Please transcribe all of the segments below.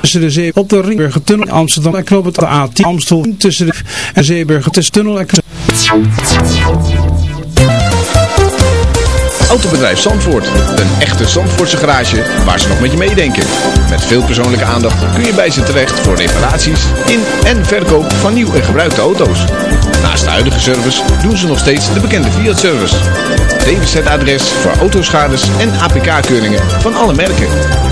tussen de zee op de Amsterdam en knoop het de A10 Amstel tussen de en Zeebergen tussen tunnel en Autobedrijf Zandvoort. Een echte Zandvoortse garage waar ze nog met je meedenken. Met veel persoonlijke aandacht kun je bij ze terecht voor reparaties in en verkoop van nieuw en gebruikte auto's. Naast de huidige service doen ze nog steeds de bekende Fiat-service. DWZ-adres voor autoschades en APK-keuringen van alle merken.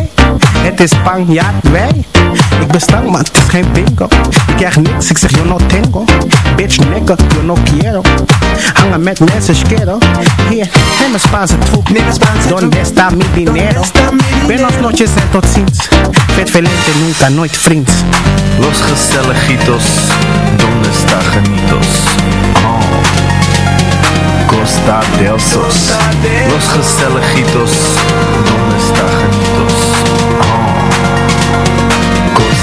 Het is Spanjaard, wij. Ik ben stank, maar het is geen bingo. Ik krijg niks, ik zeg yo no tengo. Bitch nigga, yo no quiero. Hangen met mensen, schero. Hier, neem een Spaanse troep. Donde está mi dinero? Buenos noches en tot ziens. Vet velente, nunca, nooit vriends. Los Gestelejitos, ¿dónde está Janitos? Oh. Costa del Sos. Los Gestelejitos, ¿dónde está Janitos?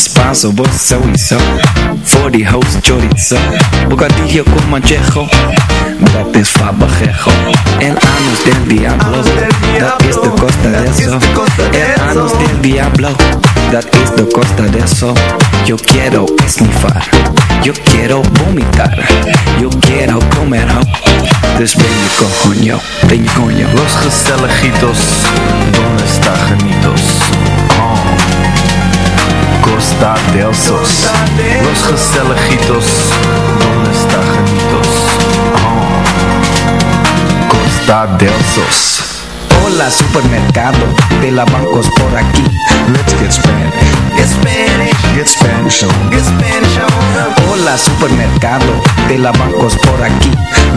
Spanso, vos. Voor die host chorizo. Bocadillo con manchejo. Dat is fabajejo. El anus del diablo. Dat is de costa de eso. El anus del diablo. Dat is de costa de eso. Yo quiero esnifar. Yo quiero vomitar. Yo quiero comer ho. Dus ben je coño, ben je coño. Los Gestelejitos, ¿dónde está Janitos? Oh. Costa del Sos. Los Gestelejitos, ¿dónde está Janitos? Oh. Costa del Sos. Hola supermercado de la bancos por aquí. Let's get Spanish. Get Spanish, Get Spanish on. get Spanish on. Hola supermercado de la bancos por aquí.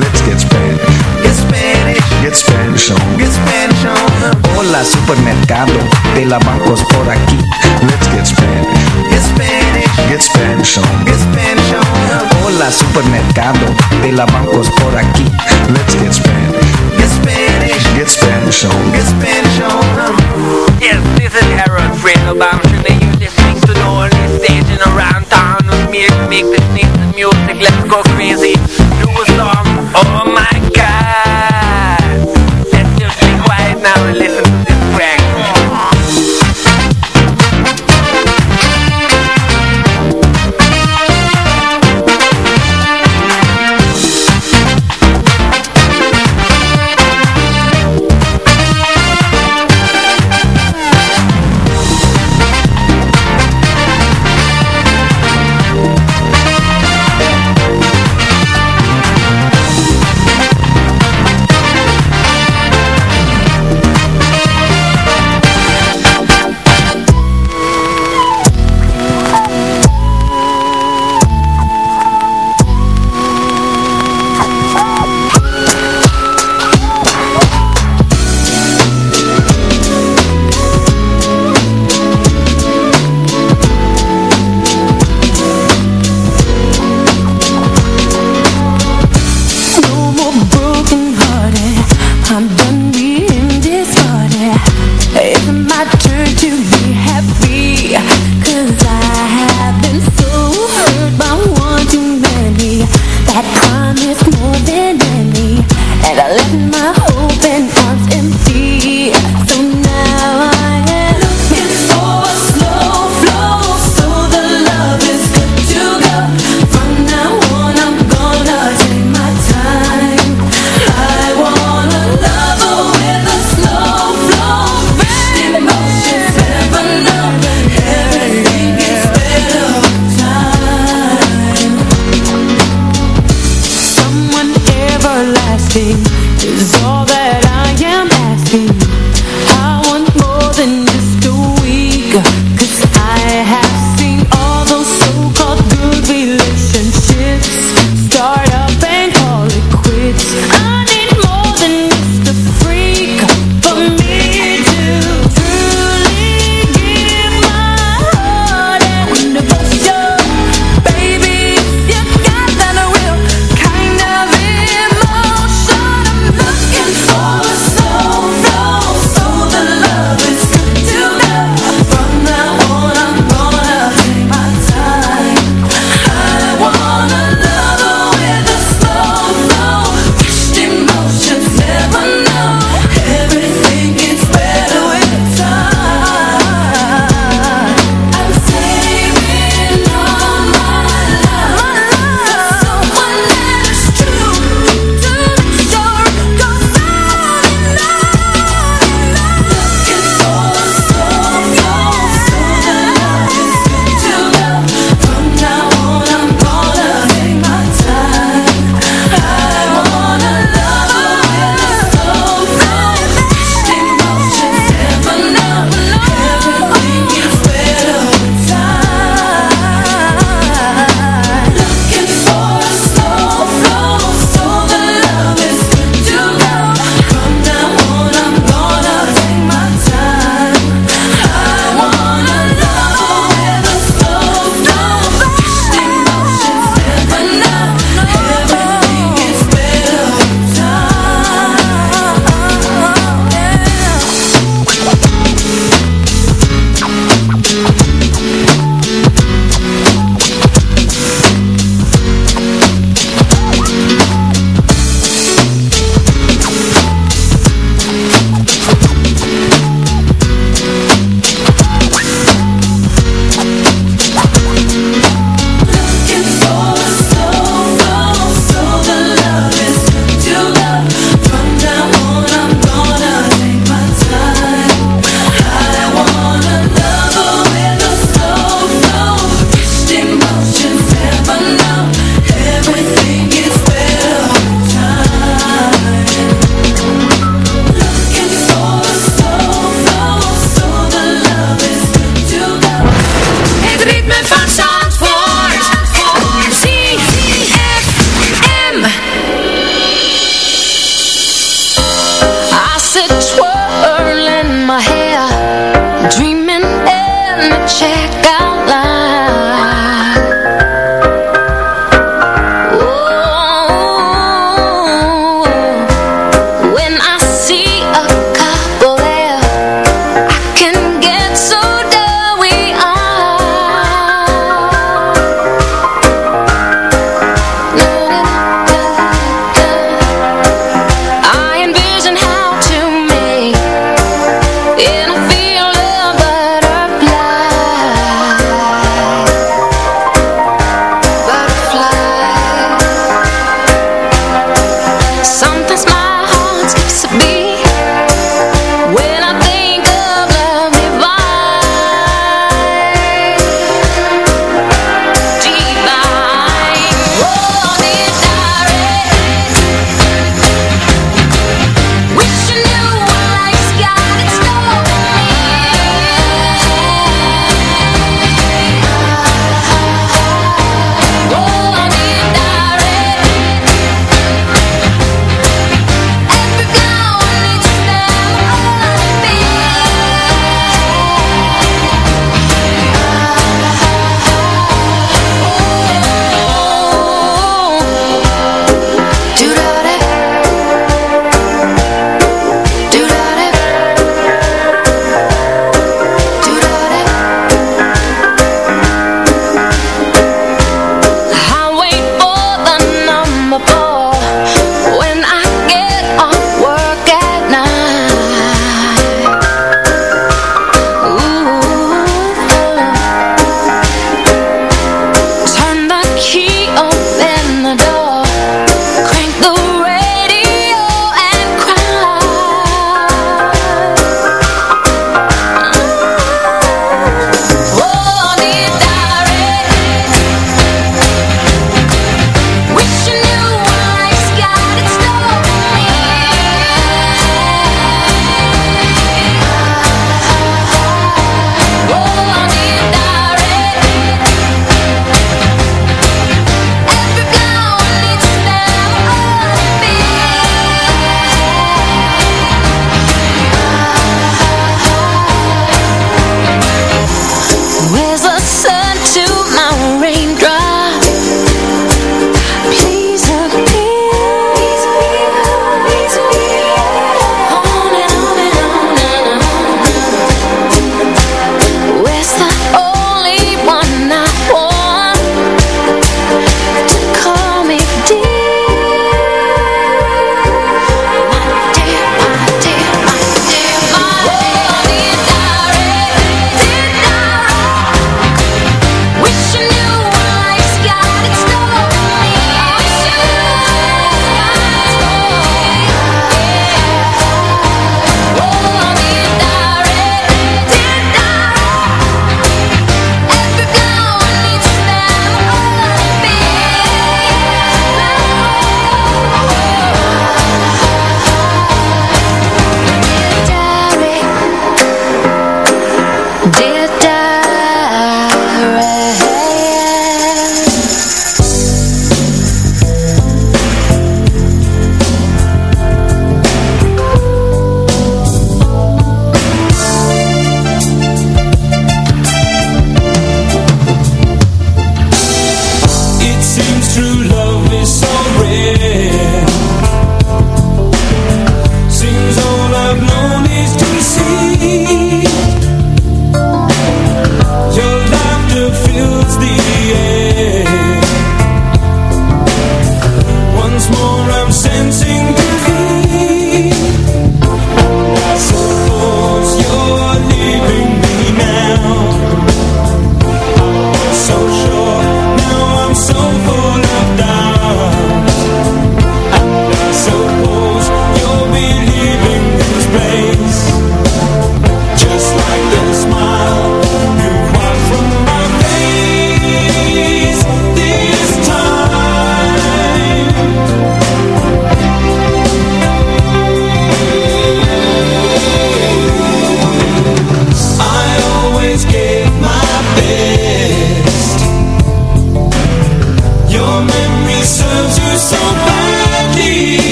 Let's get Spanish. Get Spanish, Get Spanish on. get Spanish on. Hola supermercado de la bancos por aquí. Let's get Spanish. Get Spanish, Get Spanish on. get Spanish on. Hola supermercado de la bancos por aquí. Let's get Spanish. Get Spanish, Get Spanish on. get Spanish on. Yes, this is Harold Fredo. I'm sure that you're listening to the only station around town with me to make this nice music. Let's go crazy. Do a song. Oh my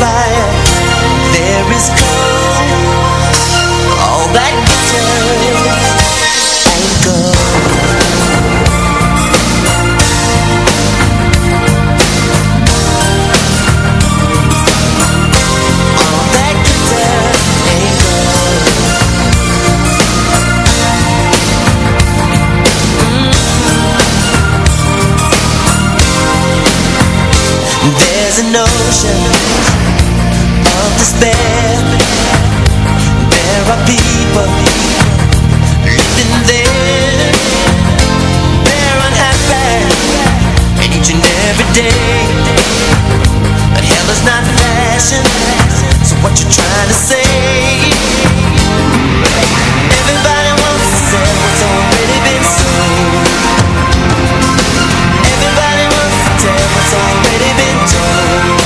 There is gold. All that ain't gold. Mm-hmm. There's an ocean there. Are people living there. And each and every day. But hell is not fashion So what you trying to say? Everybody wants to what's already been Everybody wants to tell what's already been told.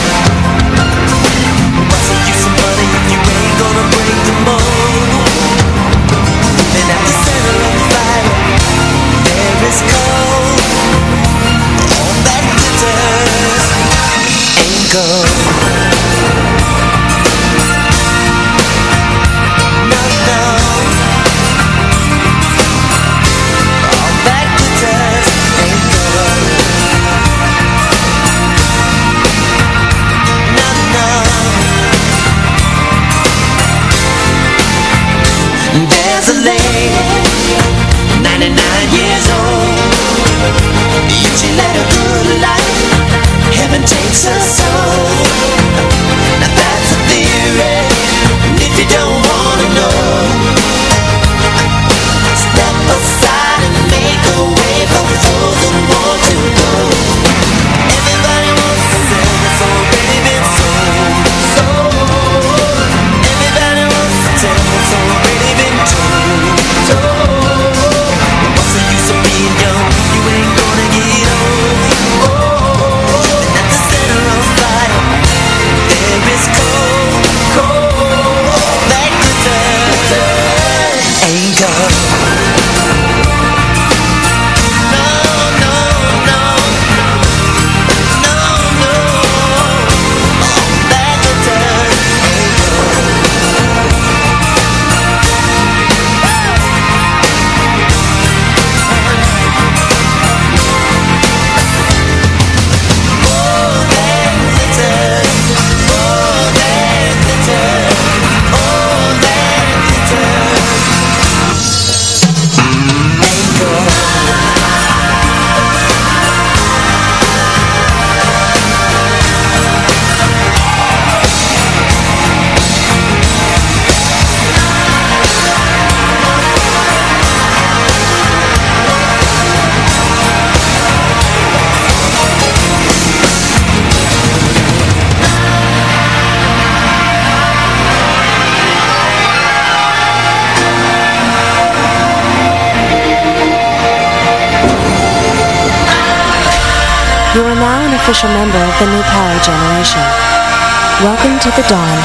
99 years old. You she led a good life Heaven takes her soul. The dawn.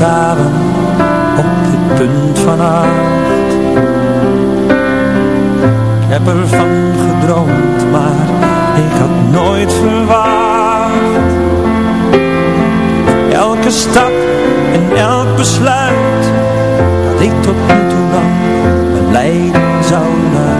op het punt van aard. Ik heb ervan gedroomd, maar ik had nooit verwacht. Elke stap en elk besluit dat ik tot nu toe nam, mijn lijden zou laten.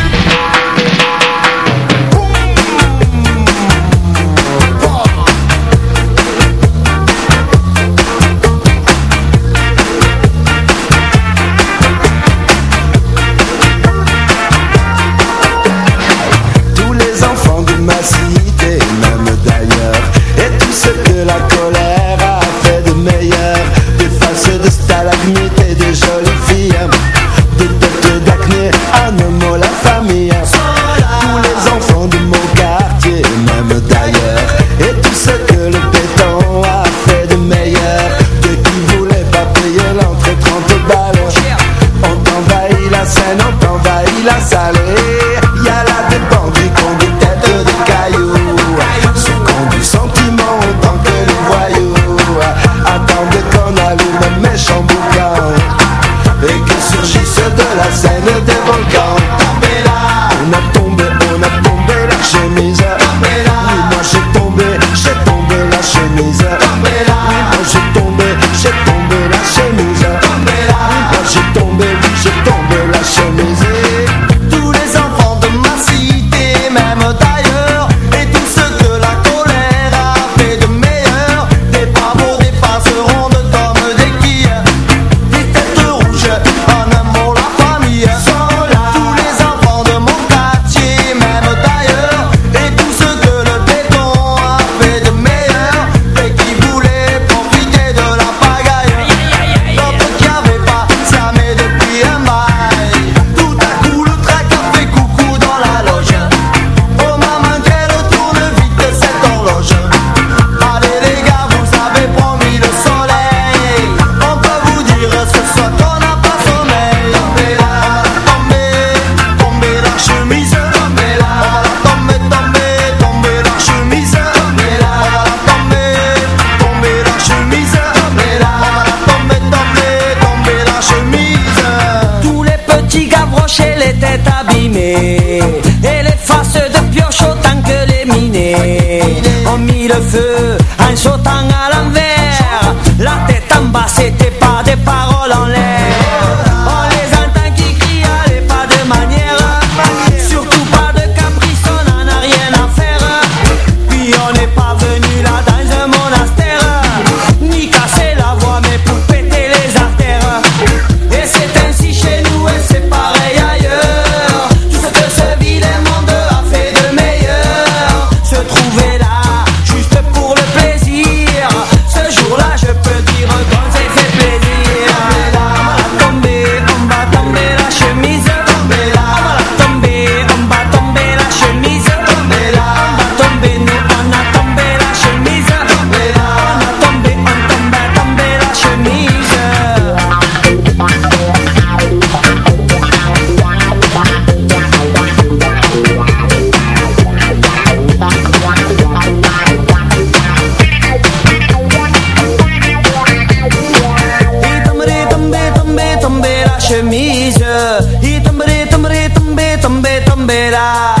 verás.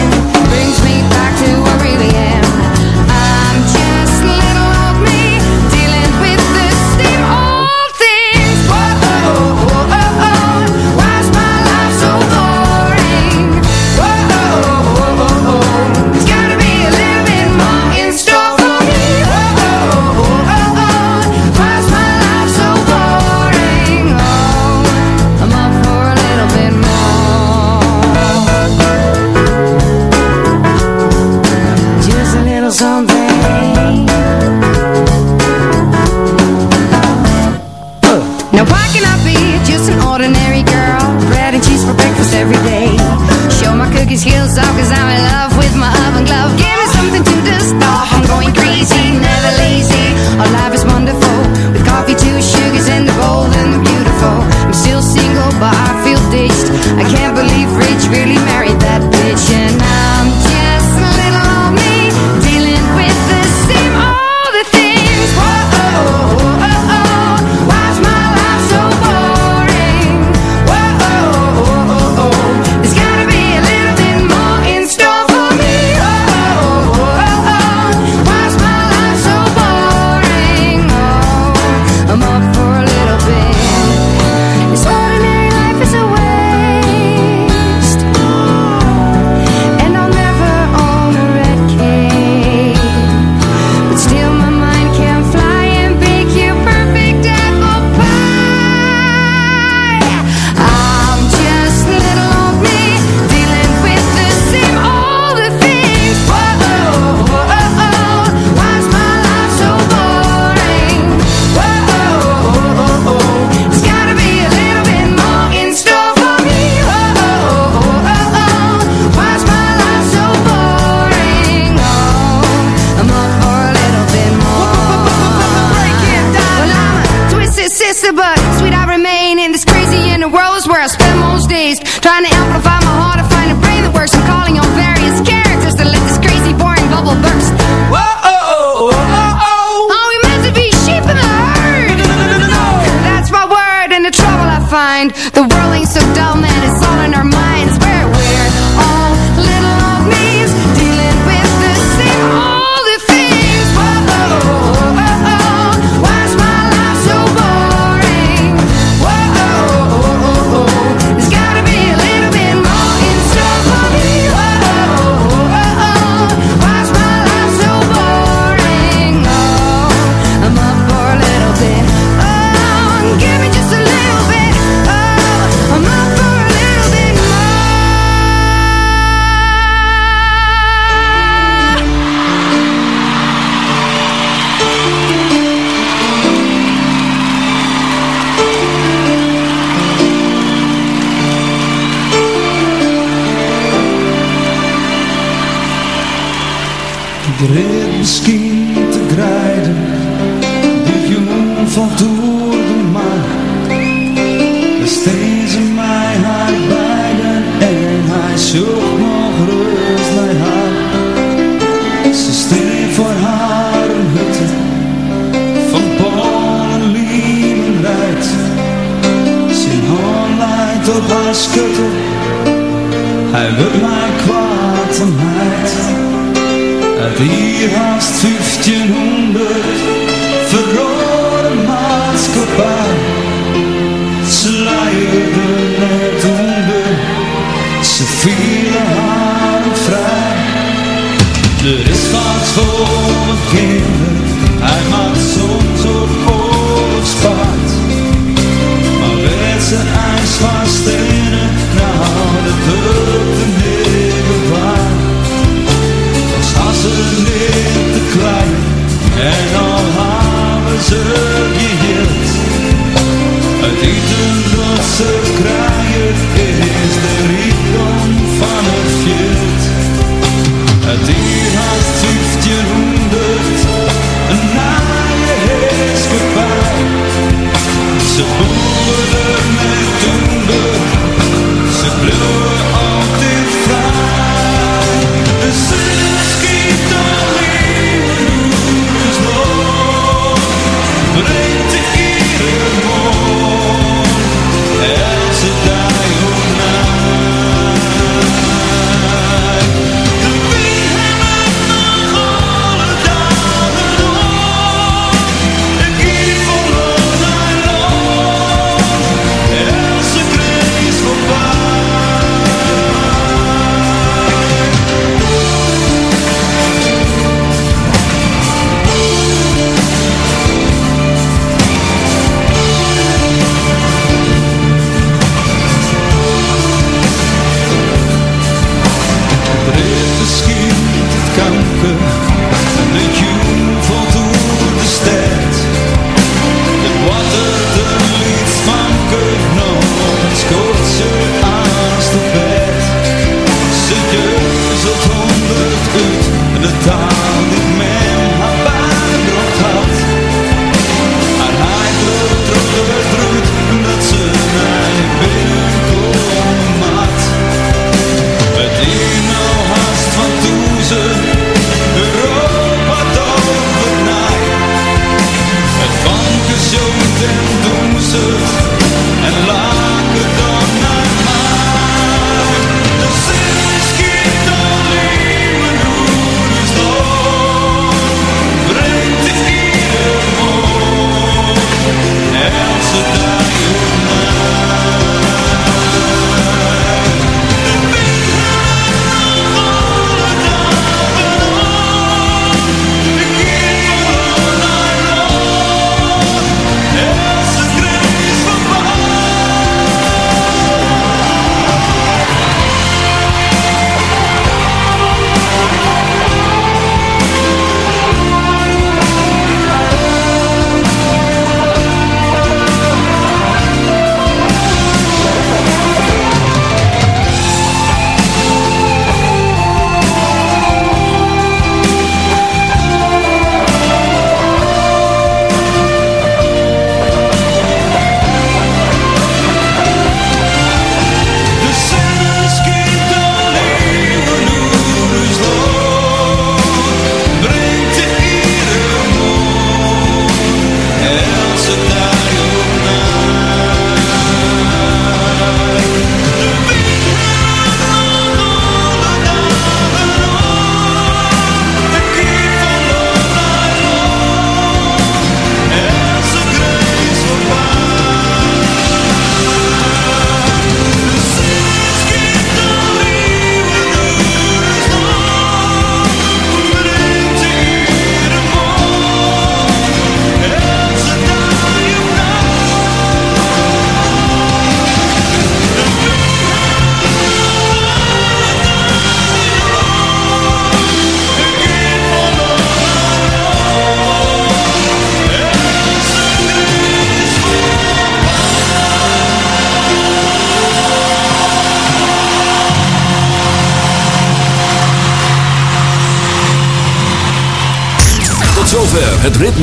Ik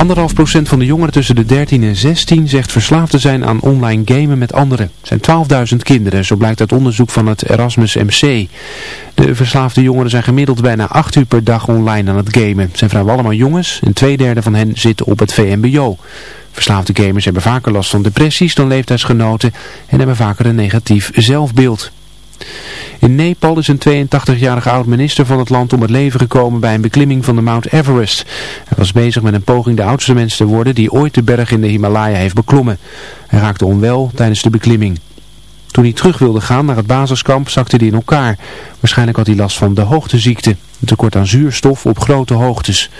Anderhalf procent van de jongeren tussen de 13 en 16 zegt verslaafd te zijn aan online gamen met anderen. Het zijn 12.000 kinderen, zo blijkt uit onderzoek van het Erasmus MC. De verslaafde jongeren zijn gemiddeld bijna 8 uur per dag online aan het gamen. Het zijn vrijwel allemaal jongens en twee derde van hen zitten op het VMBO. Verslaafde gamers hebben vaker last van depressies dan leeftijdsgenoten en hebben vaker een negatief zelfbeeld. In Nepal is een 82-jarige oud-minister van het land om het leven gekomen bij een beklimming van de Mount Everest. Hij was bezig met een poging de oudste mens te worden die ooit de berg in de Himalaya heeft beklommen. Hij raakte onwel tijdens de beklimming. Toen hij terug wilde gaan naar het basiskamp zakte hij in elkaar. Waarschijnlijk had hij last van de hoogteziekte, een tekort aan zuurstof op grote hoogtes.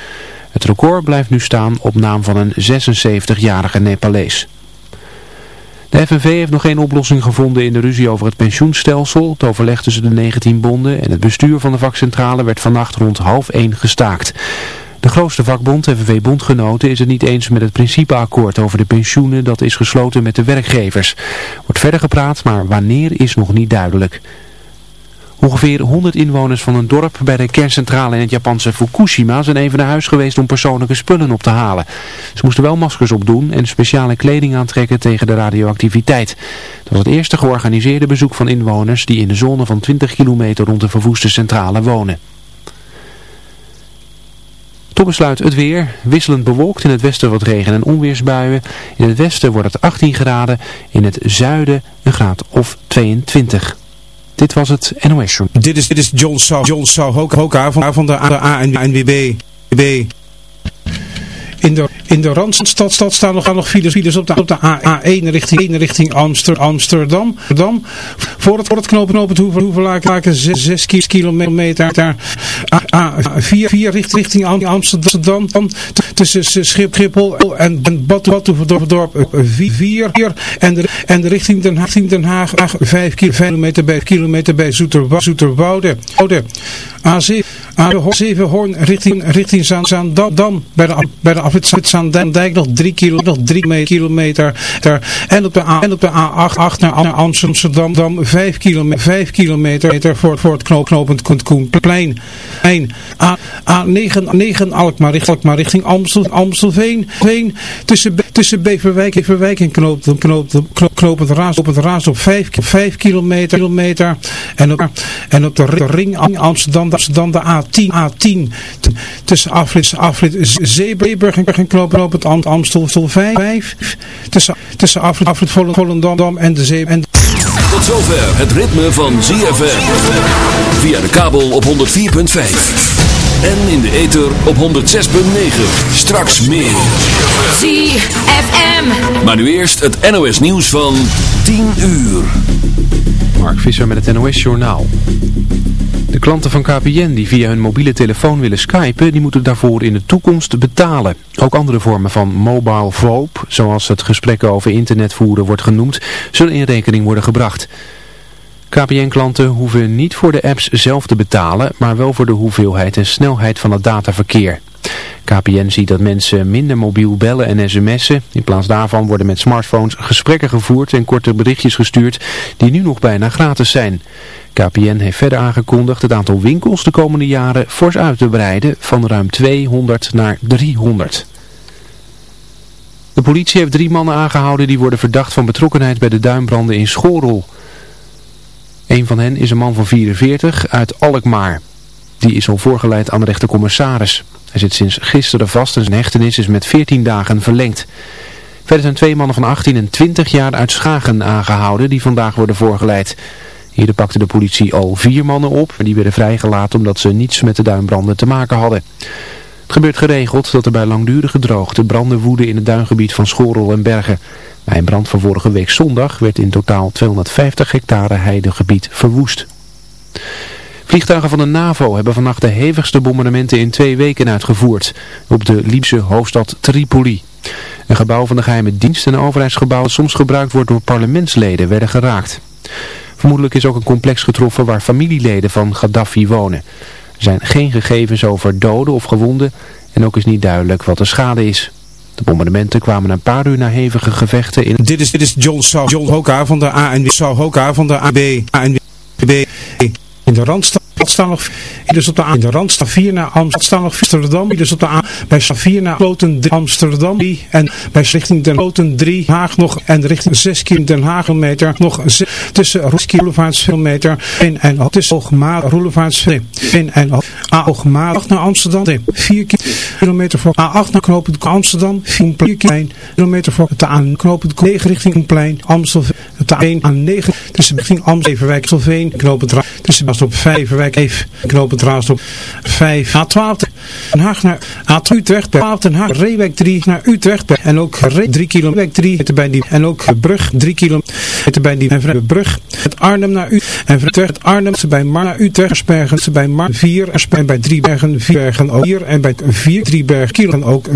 Het record blijft nu staan op naam van een 76-jarige Nepalees. De FNV heeft nog geen oplossing gevonden in de ruzie over het pensioenstelsel. Het overleg tussen de 19 bonden en het bestuur van de vakcentrale werd vannacht rond half 1 gestaakt. De grootste vakbond, FNV Bondgenoten, is het niet eens met het principeakkoord over de pensioenen dat is gesloten met de werkgevers. Wordt verder gepraat, maar wanneer is nog niet duidelijk. Ongeveer 100 inwoners van een dorp bij de kerncentrale in het Japanse Fukushima zijn even naar huis geweest om persoonlijke spullen op te halen. Ze moesten wel maskers opdoen en speciale kleding aantrekken tegen de radioactiviteit. Dat was het eerste georganiseerde bezoek van inwoners die in de zone van 20 kilometer rond de verwoeste centrale wonen. Tot besluit het weer. Wisselend bewolkt in het westen wat regen- en onweersbuien. In het westen wordt het 18 graden. In het zuiden een graad of 22. Dit was het NOS Show. Dit is, dit is John Sau, John Sau Hoka van, van de ANWB. In de, in de Randstad stad staan nog, nog files, files op de, op de A1 richting, richting Amster, Amsterdam. Amsterdam. Voor het, voor het knopen knopen hoeven, hoeven laken 6, 6 kilometer. Daar, A4 4 richting, richting Amsterdam. Dan tussen Schip, Schiphol en, en Badhoevedorp 4. En de, en de richting Den Haag, Den Haag 5 kilometer bij, kilometer bij Zoeterwoude. Zoeterwoude. A7, A7 Hoorn richting, richting Zaandam. Bij de, bij de afrit Zaandijk nog 3 kilo, nog 3 kilometer. En op de, A, en op de A8 8 naar, Amsterdam dan 5 kilometer, 5 kilometer voor, voor het knoop, knooppunt Koenplein. A, A9, 9 Alkmaar, richting, Alkmaar richting Amstel, Amstelveen. Veen, tussen, tussen Beverwijk, Beverwijk en knoop, knoop, knoop, knooppunt Raas op het Raas op 5, 5 kilometer, kilometer. En op, en op de ring Amsterdam dan de A10, A10 tussen afrit, afrit Zeeburg en knoop het Amstel 5, tussen, tussen afrit Volendam en de Zee. En Tot zover het ritme van ZFM. Via de kabel op 104.5. En in de ether op 106.9. Straks meer. ZFM. Maar nu eerst het NOS nieuws van 10 uur. Mark Visser met het NOS Journaal. De klanten van KPN die via hun mobiele telefoon willen skypen, die moeten daarvoor in de toekomst betalen. Ook andere vormen van mobile VoIP, zoals het gesprekken over internet voeren wordt genoemd, zullen in rekening worden gebracht. KPN-klanten hoeven niet voor de apps zelf te betalen, maar wel voor de hoeveelheid en snelheid van het dataverkeer. KPN ziet dat mensen minder mobiel bellen en sms'en. In plaats daarvan worden met smartphones gesprekken gevoerd en korte berichtjes gestuurd die nu nog bijna gratis zijn. KPN heeft verder aangekondigd het aantal winkels de komende jaren fors uit te breiden van ruim 200 naar 300. De politie heeft drie mannen aangehouden die worden verdacht van betrokkenheid bij de duinbranden in Schorel. Een van hen is een man van 44 uit Alkmaar. Die is al voorgeleid aan de rechtercommissaris. Hij zit sinds gisteren vast en zijn hechtenis is met 14 dagen verlengd. Verder zijn twee mannen van 18 en 20 jaar uit Schagen aangehouden die vandaag worden voorgeleid. Eerder pakte de politie al vier mannen op en die werden vrijgelaten omdat ze niets met de duinbranden te maken hadden. Het gebeurt geregeld dat er bij langdurige droogte branden woeden in het duingebied van Schorel en Bergen. Bij een brand van vorige week zondag werd in totaal 250 hectare heidegebied verwoest. Vliegtuigen van de NAVO hebben vannacht de hevigste bombardementen in twee weken uitgevoerd op de Libische hoofdstad Tripoli. Een gebouw van de geheime dienst en een overheidsgebouw dat soms gebruikt wordt door parlementsleden werden geraakt. Vermoedelijk is ook een complex getroffen waar familieleden van Gaddafi wonen. Er zijn geen gegevens over doden of gewonden en ook is niet duidelijk wat de schade is. De bombardementen kwamen een paar uur na hevige gevechten in... Dit is, dit is John, John Hoka van de ANW. Sau Hoka van de AB. ANWB. In de Randstad staan nog dus op de A. In de Randstad 4 naar Amsterdam Amsterdam. Dus op de A. Bij 4 naar Kloten 3 Amsterdam 3. En bij richting Den Kloten 3 Haag nog. En richting 6 km Den Haag meter. Nog tussen Roeski Roelevaartsmeter. In en tussen Hoogmaar Roelevaartsmeter. In en A Hoogmaar naar Amsterdam. 4 kilometer voor A8 naar Knopend Amsterdam. 4 kilometer voor het A Knopend 9 richting Plein. Amstelveen. Het A1 A9 tussen richting Amstelveen. Amstelveen. Knopend tussen Bastop 5 Wijk even knooppunt Raasdorp 5 A12 Den Haag naar A2 Utrecht. Bij 12 Den Haag. Reewijk 3 naar Utrecht. En ook Re 3 kilometer. 3 bij die en ook Brug 3 kilometer bij die en Brug. Het Arnhem naar Utrecht. En Utrecht. Arnhem bij Mar naar Utrecht. Aspergen bij Mar 4 en bij 3 bergen 4 bergen ook. 4 en bij 4 3 bergen ook